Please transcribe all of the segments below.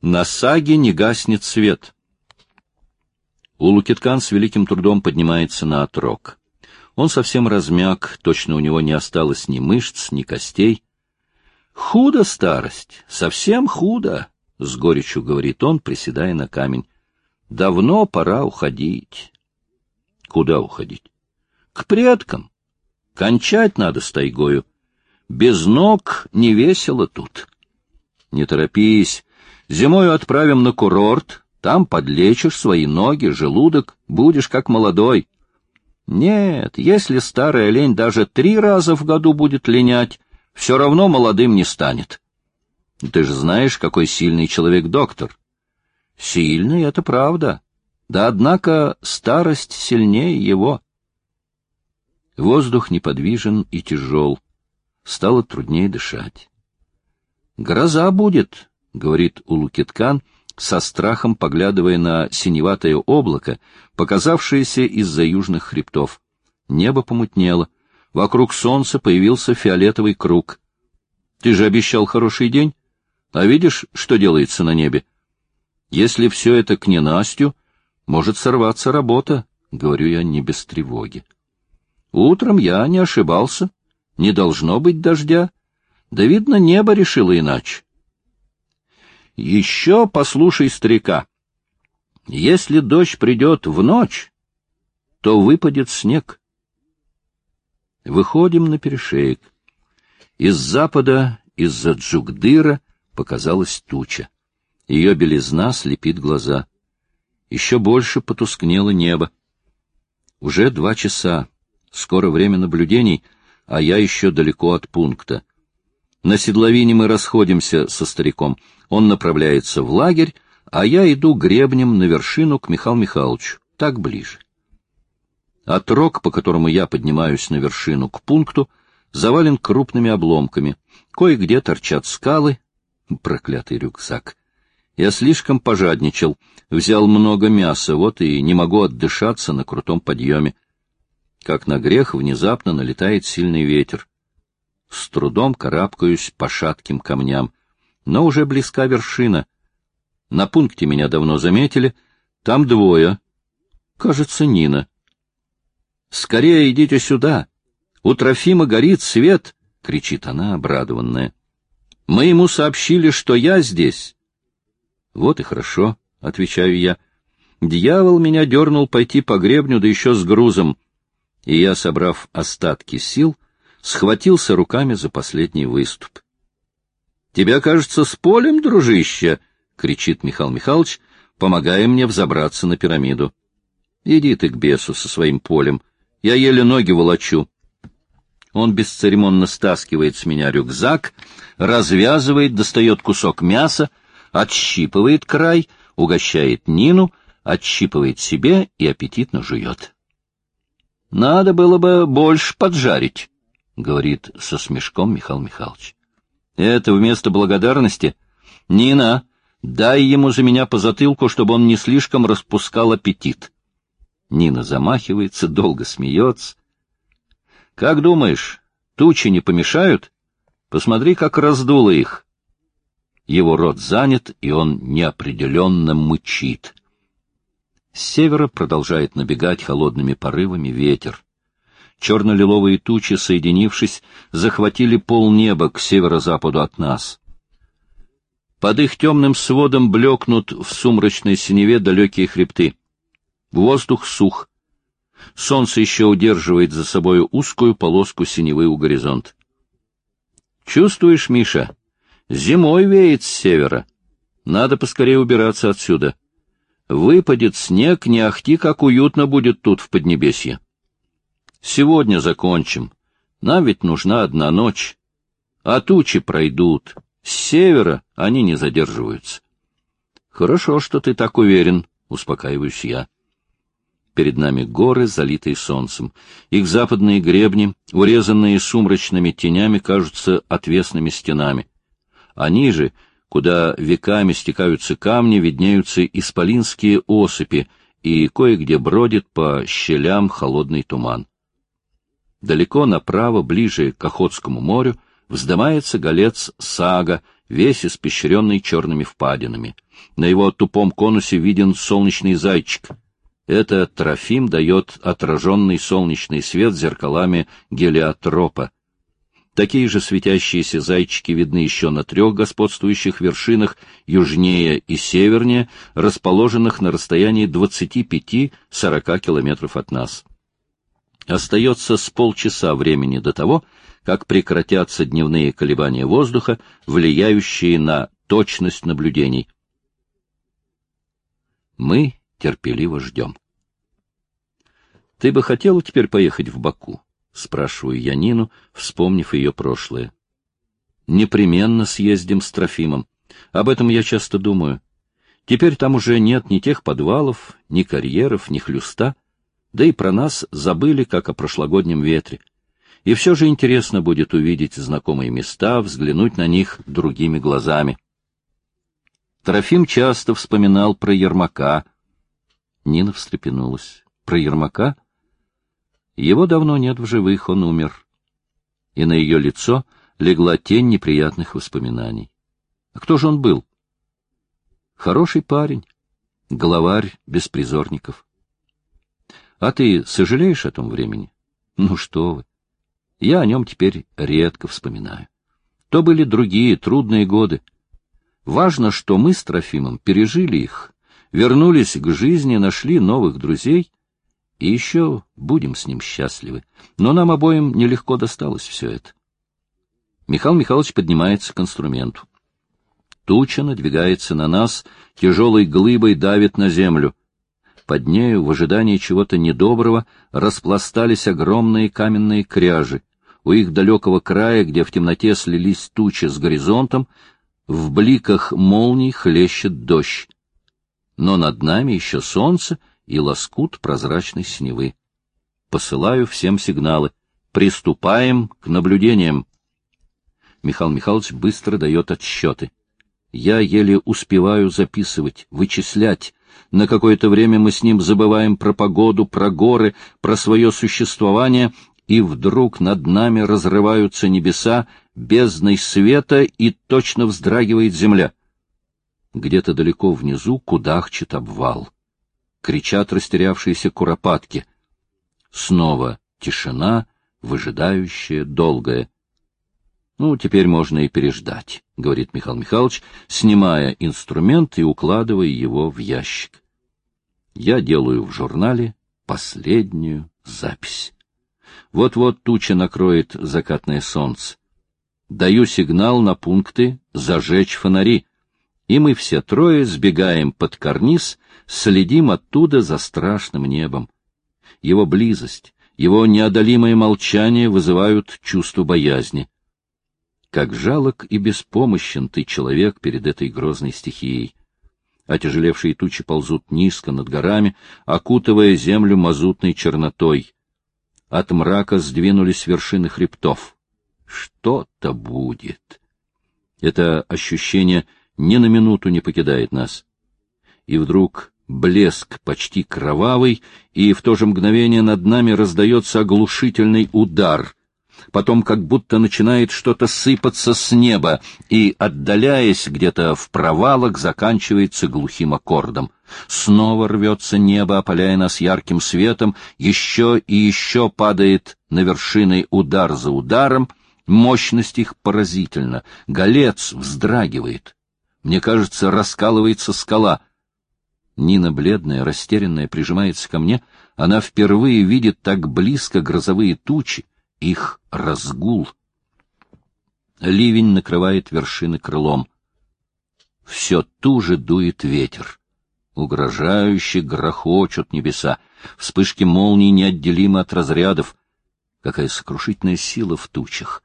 На саге не гаснет свет. Улукиткан с великим трудом поднимается на отрог. Он совсем размяк, точно у него не осталось ни мышц, ни костей. Худо старость, совсем худо, — с горечью говорит он, приседая на камень. Давно пора уходить. Куда уходить? К предкам. Кончать надо с тайгою. Без ног не весело тут. Не торопись. Зимою отправим на курорт, там подлечишь свои ноги, желудок, будешь как молодой. Нет, если старый олень даже три раза в году будет линять, все равно молодым не станет. Ты же знаешь, какой сильный человек доктор. Сильный — это правда. Да однако старость сильнее его. Воздух неподвижен и тяжел. Стало труднее дышать. «Гроза будет», — говорит Улукиткан, со страхом поглядывая на синеватое облако, показавшееся из-за южных хребтов. Небо помутнело. Вокруг солнца появился фиолетовый круг. «Ты же обещал хороший день. А видишь, что делается на небе? Если все это к ненастью, может сорваться работа, — говорю я не без тревоги. Утром я не ошибался. Не должно быть дождя. Да, видно, небо решило иначе. Еще послушай старика. Если дождь придет в ночь, то выпадет снег. Выходим на перешеек. Из запада, из-за Джугдыра, показалась туча. Ее белизна слепит глаза. Еще больше потускнело небо. Уже два часа. Скоро время наблюдений, а я еще далеко от пункта. На седловине мы расходимся со стариком. Он направляется в лагерь, а я иду гребнем на вершину к Михаилу Михайловичу. Так ближе. Отрог, по которому я поднимаюсь на вершину к пункту, завален крупными обломками. Кое-где торчат скалы. Проклятый рюкзак. Я слишком пожадничал, взял много мяса, вот и не могу отдышаться на крутом подъеме. Как на грех внезапно налетает сильный ветер. С трудом карабкаюсь по шатким камням, но уже близка вершина. На пункте меня давно заметили, там двое. Кажется, Нина. «Скорее идите сюда! У Трофима горит свет!» — кричит она, обрадованная. «Мы ему сообщили, что я здесь, вот и хорошо, — отвечаю я. Дьявол меня дернул пойти по гребню, да еще с грузом. И я, собрав остатки сил, схватился руками за последний выступ. — Тебя, кажется, с полем, дружище! — кричит Михаил Михайлович, помогая мне взобраться на пирамиду. — Иди ты к бесу со своим полем. Я еле ноги волочу. Он бесцеремонно стаскивает с меня рюкзак, развязывает, достает кусок мяса, отщипывает край, угощает Нину, отщипывает себе и аппетитно жует. — Надо было бы больше поджарить, — говорит со смешком Михаил Михайлович. — Это вместо благодарности? Нина, дай ему за меня по затылку, чтобы он не слишком распускал аппетит. Нина замахивается, долго смеется. — Как думаешь, тучи не помешают? Посмотри, как раздуло их. Его рот занят, и он неопределенно мычит. С севера продолжает набегать холодными порывами ветер. Черно-лиловые тучи, соединившись, захватили полнеба к северо-западу от нас. Под их темным сводом блекнут в сумрачной синеве далекие хребты. Воздух сух. Солнце еще удерживает за собой узкую полоску синевы у горизонта. Чувствуешь, Миша, Зимой веет с севера. Надо поскорее убираться отсюда. Выпадет снег, не ахти, как уютно будет тут в Поднебесье. Сегодня закончим. Нам ведь нужна одна ночь. А тучи пройдут. С севера они не задерживаются. Хорошо, что ты так уверен, успокаиваюсь я. Перед нами горы, залитые солнцем. Их западные гребни, урезанные сумрачными тенями, кажутся отвесными стенами а ниже, куда веками стекаются камни, виднеются исполинские осыпи, и кое-где бродит по щелям холодный туман. Далеко направо, ближе к Охотскому морю, вздымается голец Сага, весь испещренный черными впадинами. На его тупом конусе виден солнечный зайчик. Это Трофим дает отраженный солнечный свет зеркалами гелиотропа. Такие же светящиеся зайчики видны еще на трех господствующих вершинах южнее и севернее, расположенных на расстоянии 25-40 километров от нас. Остается с полчаса времени до того, как прекратятся дневные колебания воздуха, влияющие на точность наблюдений. Мы терпеливо ждем. Ты бы хотела теперь поехать в Баку? — спрашиваю я Нину, вспомнив ее прошлое. «Непременно съездим с Трофимом. Об этом я часто думаю. Теперь там уже нет ни тех подвалов, ни карьеров, ни хлюста, да и про нас забыли, как о прошлогоднем ветре. И все же интересно будет увидеть знакомые места, взглянуть на них другими глазами». Трофим часто вспоминал про Ермака. Нина встрепенулась. «Про Ермака?» Его давно нет в живых, он умер. И на ее лицо легла тень неприятных воспоминаний. А кто же он был? Хороший парень, главарь беспризорников. А ты сожалеешь о том времени? Ну что вы! Я о нем теперь редко вспоминаю. То были другие трудные годы. Важно, что мы с Трофимом пережили их, вернулись к жизни, нашли новых друзей и еще будем с ним счастливы. Но нам обоим нелегко досталось все это. Михаил Михайлович поднимается к инструменту. Туча надвигается на нас, тяжелой глыбой давит на землю. Под нею, в ожидании чего-то недоброго, распластались огромные каменные кряжи. У их далекого края, где в темноте слились тучи с горизонтом, в бликах молний хлещет дождь. Но над нами еще солнце, и лоскут прозрачной синевы. Посылаю всем сигналы. Приступаем к наблюдениям. Михаил Михайлович быстро дает отсчеты. Я еле успеваю записывать, вычислять. На какое-то время мы с ним забываем про погоду, про горы, про свое существование, и вдруг над нами разрываются небеса, бездной света, и точно вздрагивает земля. Где-то далеко внизу кудахчет обвал кричат растерявшиеся куропатки. Снова тишина, выжидающая, долгая. — Ну, теперь можно и переждать, — говорит Михаил Михайлович, снимая инструмент и укладывая его в ящик. Я делаю в журнале последнюю запись. Вот-вот туча накроет закатное солнце. Даю сигнал на пункты «зажечь фонари», и мы все трое сбегаем под карниз следим оттуда за страшным небом. Его близость, его неодолимое молчание вызывают чувство боязни. Как жалок и беспомощен ты, человек, перед этой грозной стихией. Отяжелевшие тучи ползут низко над горами, окутывая землю мазутной чернотой. От мрака сдвинулись вершины хребтов. Что-то будет. Это ощущение ни на минуту не покидает нас. И вдруг блеск почти кровавый, и в то же мгновение над нами раздается оглушительный удар. Потом как будто начинает что-то сыпаться с неба, и, отдаляясь где-то в провалах, заканчивается глухим аккордом. Снова рвется небо, опаляя нас ярким светом, еще и еще падает на вершины удар за ударом, мощность их поразительна, голец вздрагивает. Мне кажется, раскалывается скала — Нина, бледная, растерянная, прижимается ко мне. Она впервые видит так близко грозовые тучи, их разгул. Ливень накрывает вершины крылом. Все туже дует ветер. Угрожающе грохочут небеса. Вспышки молний неотделимы от разрядов. Какая сокрушительная сила в тучах.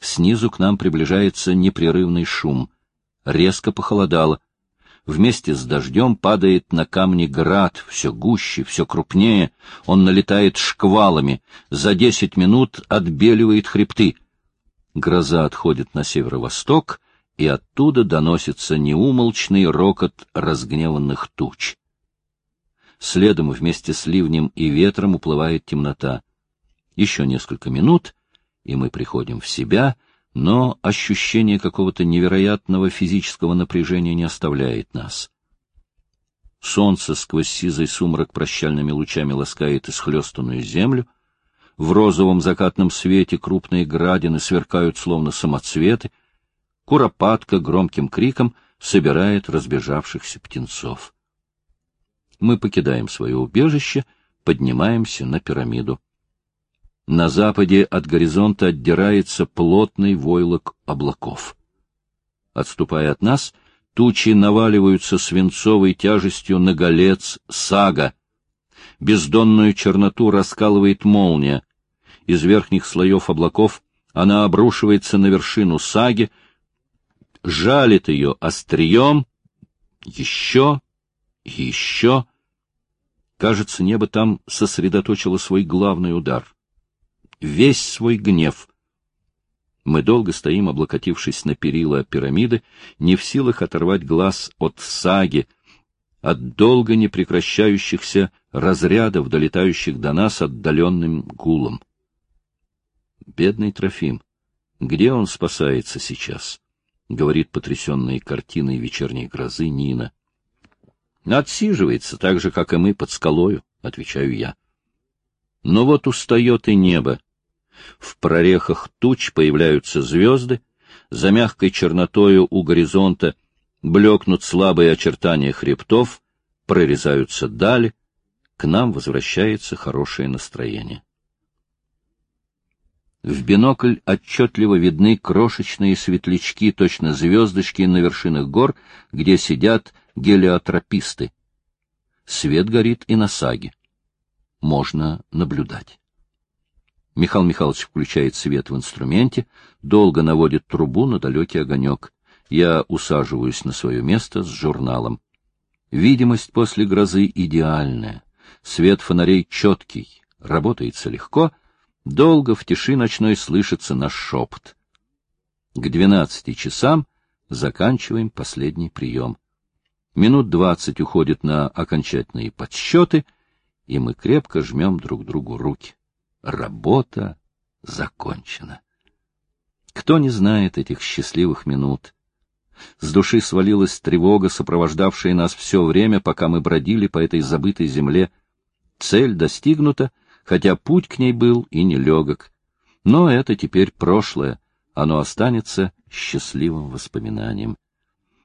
Снизу к нам приближается непрерывный шум. Резко похолодало вместе с дождем падает на камни град, все гуще, все крупнее, он налетает шквалами, за десять минут отбеливает хребты. Гроза отходит на северо-восток, и оттуда доносится неумолчный рокот разгневанных туч. Следом вместе с ливнем и ветром уплывает темнота. Еще несколько минут, и мы приходим в себя — Но ощущение какого-то невероятного физического напряжения не оставляет нас. Солнце сквозь сизый сумрак прощальными лучами ласкает исхлестанную землю, в розовом закатном свете крупные градины сверкают, словно самоцветы, куропатка громким криком собирает разбежавшихся птенцов. Мы покидаем свое убежище, поднимаемся на пирамиду. На западе от горизонта отдирается плотный войлок облаков. Отступая от нас, тучи наваливаются свинцовой тяжестью на голец сага. Бездонную черноту раскалывает молния. Из верхних слоев облаков она обрушивается на вершину саги, жалит ее острием, еще, еще. Кажется, небо там сосредоточило свой главный удар весь свой гнев. Мы долго стоим, облокотившись на перила пирамиды, не в силах оторвать глаз от саги, от долго не прекращающихся разрядов, долетающих до нас отдаленным гулом. Бедный Трофим, где он спасается сейчас? — говорит потрясенная картиной вечерней грозы Нина. — Отсиживается, так же, как и мы, под скалою, — отвечаю я. Но вот устает и небо. В прорехах туч появляются звезды, за мягкой чернотою у горизонта блекнут слабые очертания хребтов, прорезаются дали, к нам возвращается хорошее настроение. В бинокль отчетливо видны крошечные светлячки, точно звездочки на вершинах гор, где сидят гелиотрописты. Свет горит и на саге. Можно наблюдать. Михаил Михайлович включает свет в инструменте, долго наводит трубу на далекий огонек. Я усаживаюсь на свое место с журналом. Видимость после грозы идеальная. Свет фонарей четкий, работается легко. Долго в тиши ночной слышится наш шепот. К двенадцати часам заканчиваем последний прием. Минут двадцать уходит на окончательные подсчеты, и мы крепко жмем друг другу руки. Работа закончена. Кто не знает этих счастливых минут? С души свалилась тревога, сопровождавшая нас все время, пока мы бродили по этой забытой земле. Цель достигнута, хотя путь к ней был и нелегок. Но это теперь прошлое, оно останется счастливым воспоминанием.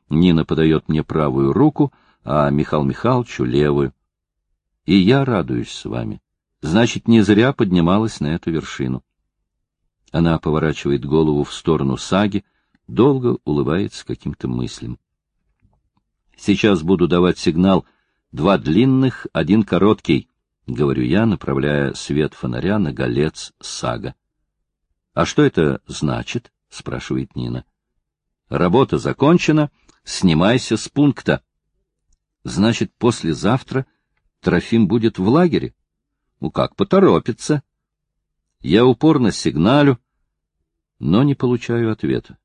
Нина подает мне правую руку, а Михаил Михайловичу — левую. И я радуюсь с вами. Значит, не зря поднималась на эту вершину. Она поворачивает голову в сторону саги, долго улыбается каким-то мыслям. Сейчас буду давать сигнал «два длинных, один короткий», — говорю я, направляя свет фонаря на голец сага. — А что это значит? — спрашивает Нина. — Работа закончена, снимайся с пункта. — Значит, послезавтра Трофим будет в лагере? Ну как, поторопится. Я упорно сигналю, но не получаю ответа.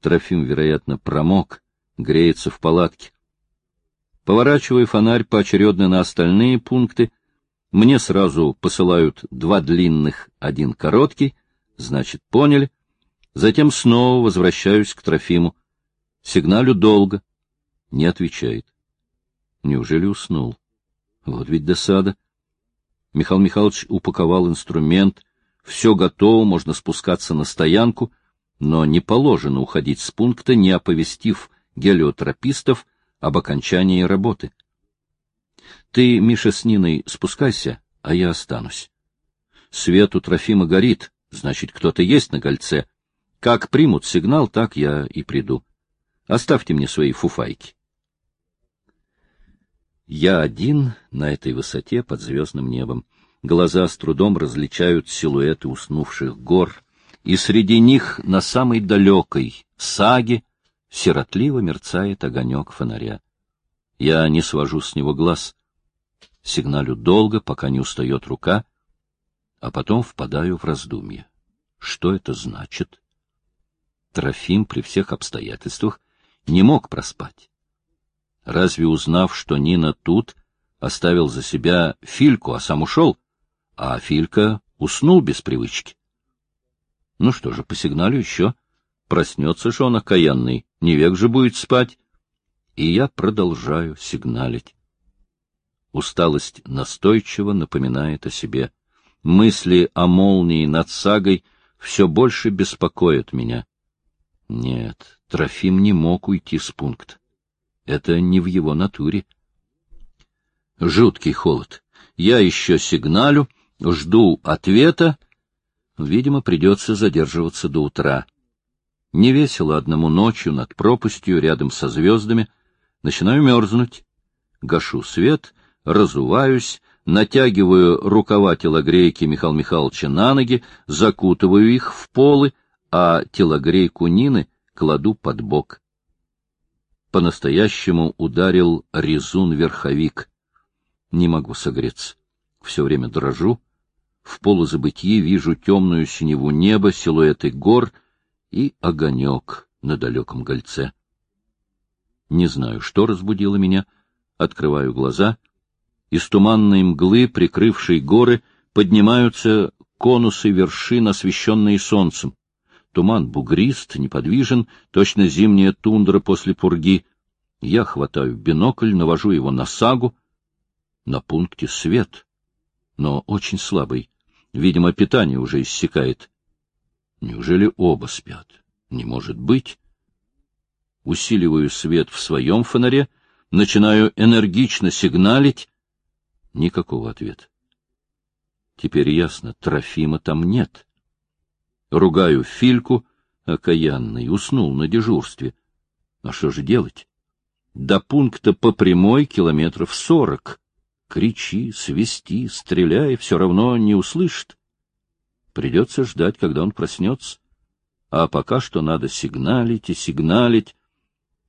Трофим, вероятно, промок, греется в палатке. Поворачиваю фонарь поочередно на остальные пункты. Мне сразу посылают два длинных, один короткий. Значит, поняли. Затем снова возвращаюсь к Трофиму. Сигналю долго. Не отвечает. Неужели уснул? Вот ведь досада. Михаил Михайлович упаковал инструмент, все готово, можно спускаться на стоянку, но не положено уходить с пункта, не оповестив гелиотропистов об окончании работы. Ты, Миша, с Ниной спускайся, а я останусь. Свет у Трофима горит, значит, кто-то есть на кольце. Как примут сигнал, так я и приду. Оставьте мне свои фуфайки. Я один на этой высоте под звездным небом. Глаза с трудом различают силуэты уснувших гор, и среди них на самой далекой саге сиротливо мерцает огонек фонаря. Я не свожу с него глаз. Сигналю долго, пока не устает рука, а потом впадаю в раздумье. Что это значит? Трофим при всех обстоятельствах не мог проспать. Разве узнав, что Нина тут, оставил за себя Фильку, а сам ушел, а Филька уснул без привычки? Ну что же, по сигналу еще. Проснется же он окаянный, не век же будет спать. И я продолжаю сигналить. Усталость настойчиво напоминает о себе. Мысли о молнии над сагой все больше беспокоят меня. Нет, Трофим не мог уйти с пункта. Это не в его натуре. Жуткий холод. Я еще сигналю, жду ответа. Видимо, придется задерживаться до утра. Не весело одному ночью над пропастью рядом со звездами. Начинаю мерзнуть. Гашу свет, разуваюсь, натягиваю рукава телогрейки Михаила Михайловича на ноги, закутываю их в полы, а телогрейку Нины кладу под бок. По-настоящему ударил резун-верховик. Не могу согреться. Все время дрожу. В полузабытии вижу темную синеву неба, силуэты гор и огонек на далеком гольце. Не знаю, что разбудило меня. Открываю глаза. Из туманной мглы, прикрывшей горы, поднимаются конусы вершин, освещенные солнцем. Туман бугрист, неподвижен, точно зимняя тундра после пурги. Я хватаю бинокль, навожу его на сагу. На пункте свет, но очень слабый. Видимо, питание уже иссякает. Неужели оба спят? Не может быть. Усиливаю свет в своем фонаре, начинаю энергично сигналить. Никакого ответа. Теперь ясно, Трофима там нет. Ругаю Фильку, окаянный, уснул на дежурстве. А что же делать? До пункта по прямой километров сорок. Кричи, свисти, стреляй, все равно не услышит. Придется ждать, когда он проснется. А пока что надо сигналить и сигналить.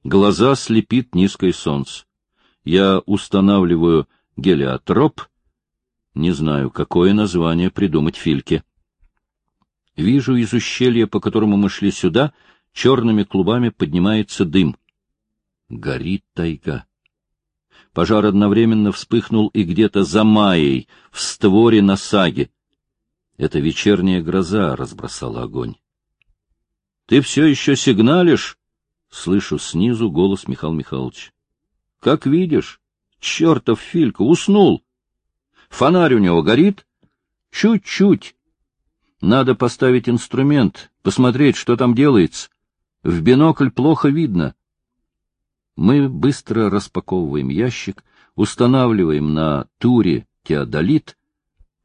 Глаза слепит низкое солнце. Я устанавливаю гелиотроп. Не знаю, какое название придумать Фильке. Вижу из ущелья, по которому мы шли сюда, черными клубами поднимается дым. Горит тайга. Пожар одновременно вспыхнул и где-то за Майей, в створе на саге. Это вечерняя гроза разбросала огонь. — Ты все еще сигналишь? — слышу снизу голос Михаила Михайловича. — Как видишь, чертов Филька уснул. Фонарь у него горит? Чуть-чуть. Надо поставить инструмент, посмотреть, что там делается. В бинокль плохо видно. Мы быстро распаковываем ящик, устанавливаем на туре теодолит.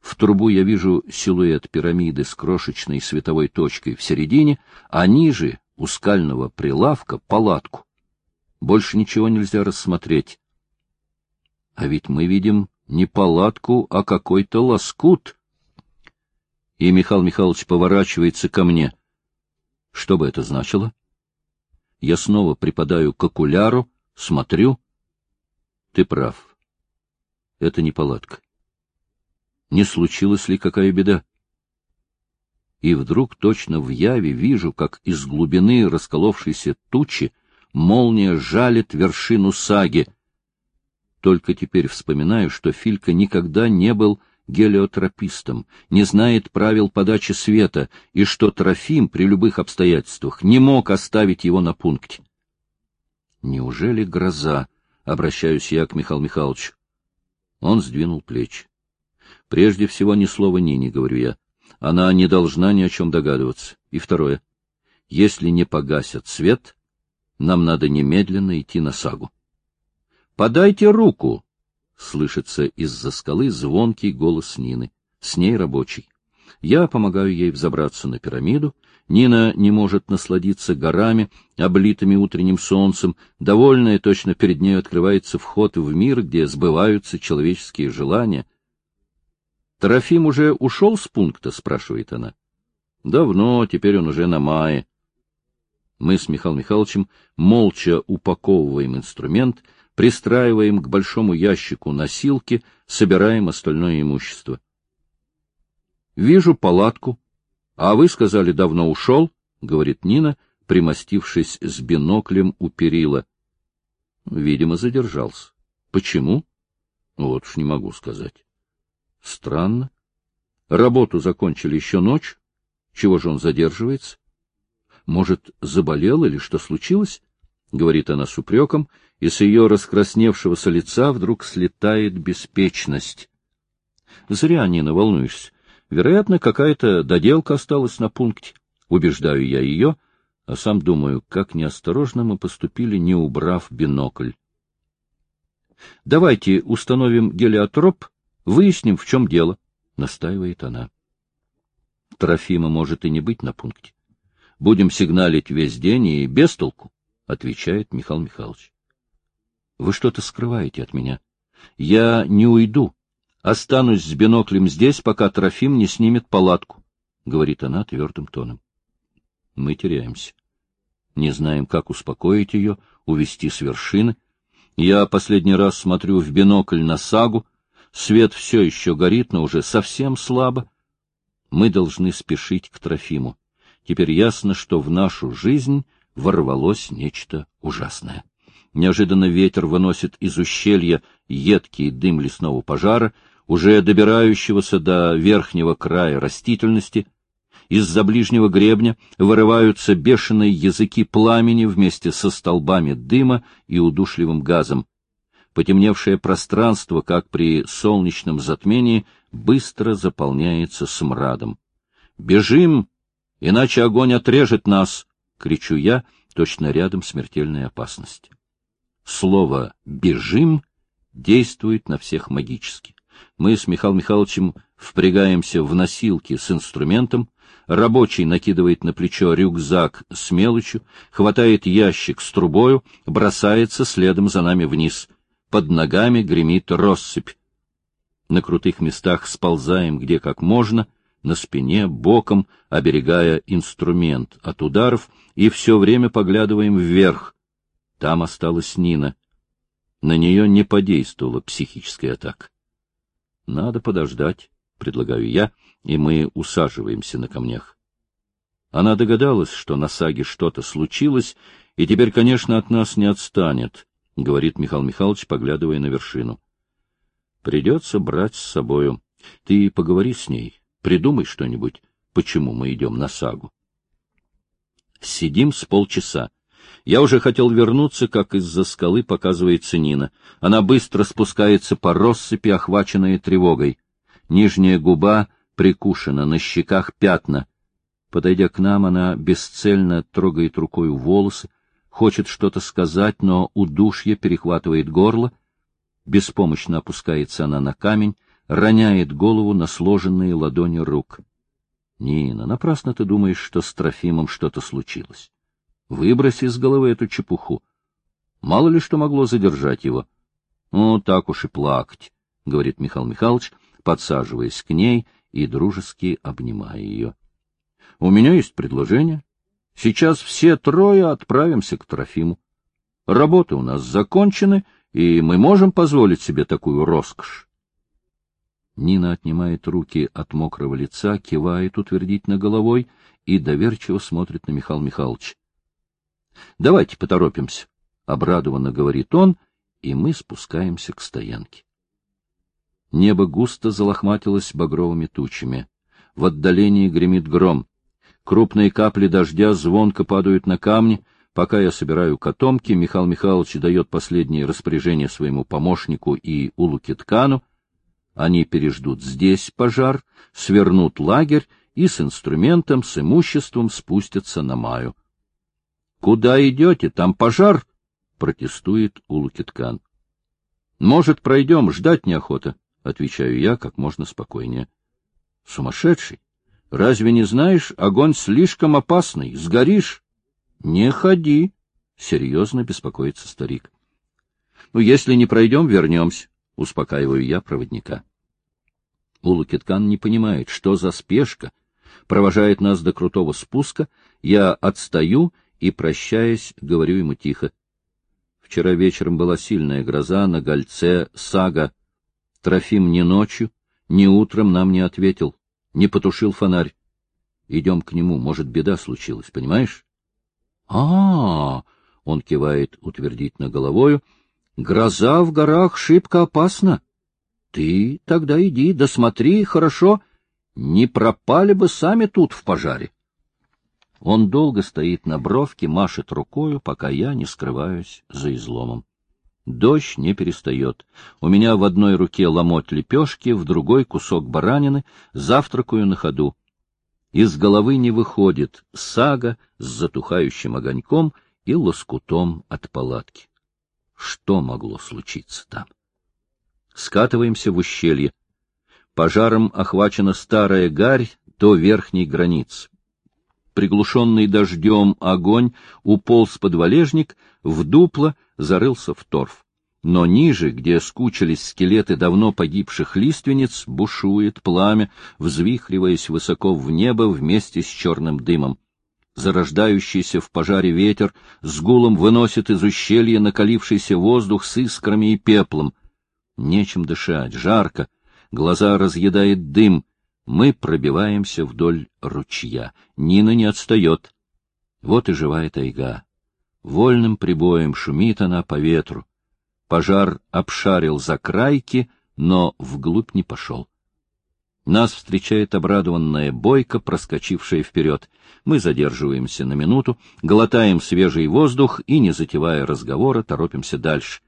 В трубу я вижу силуэт пирамиды с крошечной световой точкой в середине, а ниже, у скального прилавка, палатку. Больше ничего нельзя рассмотреть. А ведь мы видим не палатку, а какой-то лоскут — и Михаил Михайлович поворачивается ко мне. Что бы это значило? Я снова припадаю к окуляру, смотрю. Ты прав. Это не палатка. Не случилась ли какая беда? И вдруг точно в яве вижу, как из глубины расколовшейся тучи молния жалит вершину саги. Только теперь вспоминаю, что Филька никогда не был гелиотропистом, не знает правил подачи света и что Трофим при любых обстоятельствах не мог оставить его на пункте. Неужели гроза? Обращаюсь я к Михаилу Михайловичу. Он сдвинул плечи. Прежде всего, ни слова Нине, говорю я. Она не должна ни о чем догадываться. И второе. Если не погасят свет, нам надо немедленно идти на сагу. — Подайте руку! Слышится из-за скалы звонкий голос Нины. С ней рабочий. Я помогаю ей взобраться на пирамиду. Нина не может насладиться горами, облитыми утренним солнцем. Довольная, точно перед ней открывается вход в мир, где сбываются человеческие желания. «Трофим уже ушел с пункта?» — спрашивает она. «Давно, теперь он уже на мае». Мы с Михаилом Михайловичем молча упаковываем инструмент — пристраиваем к большому ящику носилки, собираем остальное имущество. Вижу палатку. А вы сказали, давно ушел, — говорит Нина, примостившись с биноклем у перила. Видимо, задержался. Почему? Вот уж не могу сказать. Странно. Работу закончили еще ночь. Чего же он задерживается? Может, заболел или что случилось? — говорит она с упреком, и с ее раскрасневшегося лица вдруг слетает беспечность. Зря, Нина, волнуешься. Вероятно, какая-то доделка осталась на пункте. Убеждаю я ее, а сам думаю, как неосторожно мы поступили, не убрав бинокль. Давайте установим гелиотроп, выясним, в чем дело, — настаивает она. Трофима может и не быть на пункте. Будем сигналить весь день и без толку, — отвечает Михаил Михайлович. Вы что-то скрываете от меня. Я не уйду. Останусь с биноклем здесь, пока Трофим не снимет палатку, — говорит она твердым тоном. Мы теряемся. Не знаем, как успокоить ее, увести с вершины. Я последний раз смотрю в бинокль на сагу. Свет все еще горит, но уже совсем слабо. Мы должны спешить к Трофиму. Теперь ясно, что в нашу жизнь ворвалось нечто ужасное. Неожиданно ветер выносит из ущелья едкий дым лесного пожара, уже добирающегося до верхнего края растительности. Из-за ближнего гребня вырываются бешеные языки пламени вместе со столбами дыма и удушливым газом. Потемневшее пространство, как при солнечном затмении, быстро заполняется смрадом. «Бежим, иначе огонь отрежет нас!» — кричу я, точно рядом смертельная опасность. Слово «бежим» действует на всех магически. Мы с Михаилом Михайловичем впрягаемся в носилки с инструментом, рабочий накидывает на плечо рюкзак с мелочью, хватает ящик с трубою, бросается следом за нами вниз. Под ногами гремит россыпь. На крутых местах сползаем где как можно, на спине, боком, оберегая инструмент от ударов, и все время поглядываем вверх. Там осталась Нина. На нее не подействовала психическая атака. Надо подождать, предлагаю я, и мы усаживаемся на камнях. Она догадалась, что на саге что-то случилось, и теперь, конечно, от нас не отстанет, — говорит Михаил Михайлович, поглядывая на вершину. Придется брать с собою. Ты поговори с ней, придумай что-нибудь, почему мы идем на сагу. Сидим с полчаса. Я уже хотел вернуться, как из-за скалы показывается Нина. Она быстро спускается по россыпи, охваченная тревогой. Нижняя губа прикушена, на щеках пятна. Подойдя к нам, она бесцельно трогает рукой волосы, хочет что-то сказать, но удушье перехватывает горло. Беспомощно опускается она на камень, роняет голову на сложенные ладони рук. — Нина, напрасно ты думаешь, что с Трофимом что-то случилось. Выброси из головы эту чепуху. Мало ли что могло задержать его. Ну, так уж и плакать, — говорит Михаил Михайлович, подсаживаясь к ней и дружески обнимая ее. — У меня есть предложение. Сейчас все трое отправимся к Трофиму. Работы у нас закончены, и мы можем позволить себе такую роскошь. Нина отнимает руки от мокрого лица, кивает утвердительно головой и доверчиво смотрит на Михаила Михайловича. Давайте поторопимся, — обрадованно говорит он, и мы спускаемся к стоянке. Небо густо залохматилось багровыми тучами. В отдалении гремит гром. Крупные капли дождя звонко падают на камни. Пока я собираю котомки, Михаил Михайлович дает последние распоряжения своему помощнику и Улукиткану. Они переждут здесь пожар, свернут лагерь и с инструментом, с имуществом спустятся на Маю. — Куда идете? Там пожар! — протестует Улукиткан. — Может, пройдем, ждать неохота, — отвечаю я как можно спокойнее. — Сумасшедший! Разве не знаешь, огонь слишком опасный, сгоришь? — Не ходи, — серьезно беспокоится старик. — Ну, если не пройдем, вернемся, — успокаиваю я проводника. Улукиткан не понимает, что за спешка, провожает нас до крутого спуска, я отстаю и, прощаясь, говорю ему тихо. Вчера вечером была сильная гроза на гольце Сага. Трофим ни ночью, ни утром нам не ответил, не потушил фонарь. Идем к нему, может, беда случилась, понимаешь? А — А-а-а! — он кивает утвердительно головою. — Гроза в горах шибко опасна. Ты тогда иди, досмотри, хорошо, Не пропали бы сами тут в пожаре. Он долго стоит на бровке, машет рукою, пока я не скрываюсь за изломом. Дождь не перестает. У меня в одной руке ломоть лепешки, в другой кусок баранины, завтракаю на ходу. Из головы не выходит сага с затухающим огоньком и лоскутом от палатки. Что могло случиться там? Скатываемся в ущелье. Пожаром охвачена старая гарь до верхней границы приглушенный дождем огонь уполз под валежник, в дупло зарылся в торф. Но ниже, где скучились скелеты давно погибших лиственниц, бушует пламя, взвихриваясь высоко в небо вместе с черным дымом. Зарождающийся в пожаре ветер с гулом выносит из ущелья накалившийся воздух с искрами и пеплом. Нечем дышать, жарко, глаза разъедает дым, мы пробиваемся вдоль ручья. Нина не отстает. Вот и живая тайга. Вольным прибоем шумит она по ветру. Пожар обшарил за крайки, но вглубь не пошел. Нас встречает обрадованная бойка, проскочившая вперед. Мы задерживаемся на минуту, глотаем свежий воздух и, не затевая разговора, торопимся дальше.